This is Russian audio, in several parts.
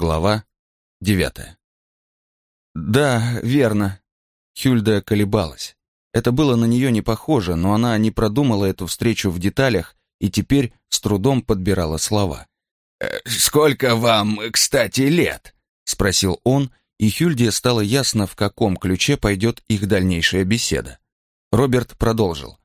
Глава девятая. «Да, верно». Хюльда колебалась. Это было на нее не похоже, но она не продумала эту встречу в деталях и теперь с трудом подбирала слова. «Э, «Сколько вам, кстати, лет?» — спросил он, и Хюльде стало ясно, в каком ключе пойдет их дальнейшая беседа. Роберт продолжил.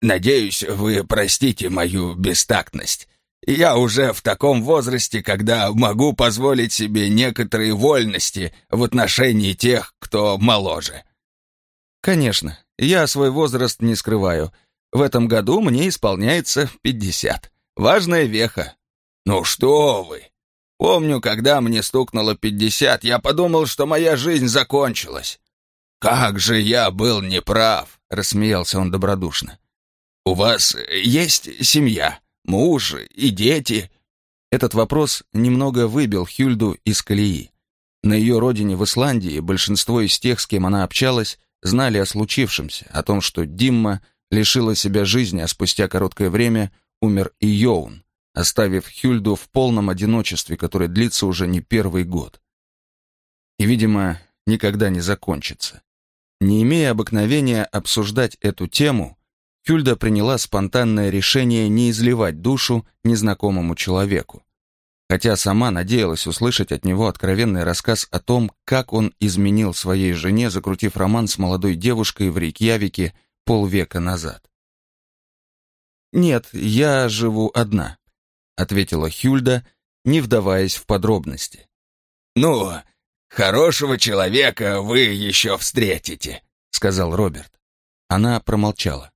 «Надеюсь, вы простите мою бестактность. Я уже в таком возрасте, когда могу позволить себе некоторые вольности в отношении тех, кто моложе». «Конечно, я свой возраст не скрываю. В этом году мне исполняется пятьдесят. Важная веха». «Ну что вы! Помню, когда мне стукнуло пятьдесят, я подумал, что моя жизнь закончилась. Как же я был неправ!» — рассмеялся он добродушно. «У вас есть семья?» Муж и дети?» Этот вопрос немного выбил Хюльду из колеи. На ее родине в Исландии большинство из тех, с кем она общалась, знали о случившемся, о том, что Димма лишила себя жизни, а спустя короткое время умер и Йоун, оставив Хюльду в полном одиночестве, которое длится уже не первый год. И, видимо, никогда не закончится. Не имея обыкновения обсуждать эту тему, Хюльда приняла спонтанное решение не изливать душу незнакомому человеку. Хотя сама надеялась услышать от него откровенный рассказ о том, как он изменил своей жене, закрутив роман с молодой девушкой в Рейкьявике полвека назад. «Нет, я живу одна», — ответила Хюльда, не вдаваясь в подробности. «Ну, хорошего человека вы еще встретите», — сказал Роберт. Она промолчала.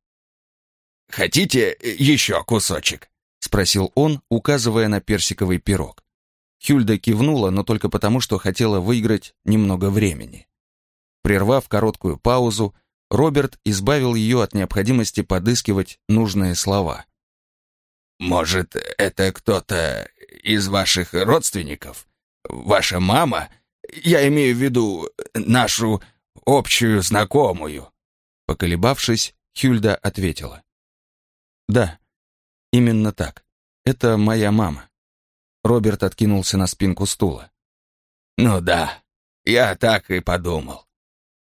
«Хотите еще кусочек?» — спросил он, указывая на персиковый пирог. Хюльда кивнула, но только потому, что хотела выиграть немного времени. Прервав короткую паузу, Роберт избавил ее от необходимости подыскивать нужные слова. «Может, это кто-то из ваших родственников? Ваша мама? Я имею в виду нашу общую знакомую». Поколебавшись, Хюльда ответила. Да, именно так. Это моя мама. Роберт откинулся на спинку стула. Ну да, я так и подумал.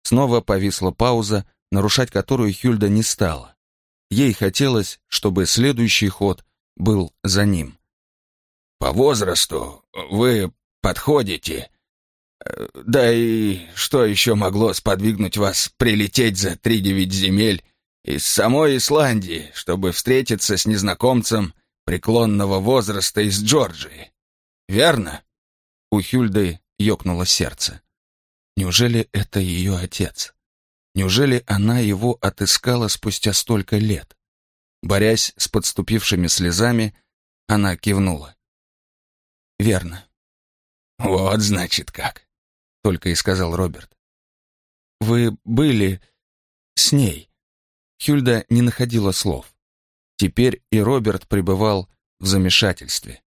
Снова повисла пауза, нарушать которую Хюльда не стала. Ей хотелось, чтобы следующий ход был за ним. «По возрасту вы подходите. Да и что еще могло сподвигнуть вас прилететь за три девять земель из самой Исландии, чтобы встретиться с незнакомцем преклонного возраста из Джорджии. Верно?» У Хюльды ёкнуло сердце. Неужели это ее отец? Неужели она его отыскала спустя столько лет? Борясь с подступившими слезами, она кивнула. «Верно». «Вот, значит, как», — только и сказал Роберт. «Вы были с ней?» Хюльда не находила слов. Теперь и Роберт пребывал в замешательстве.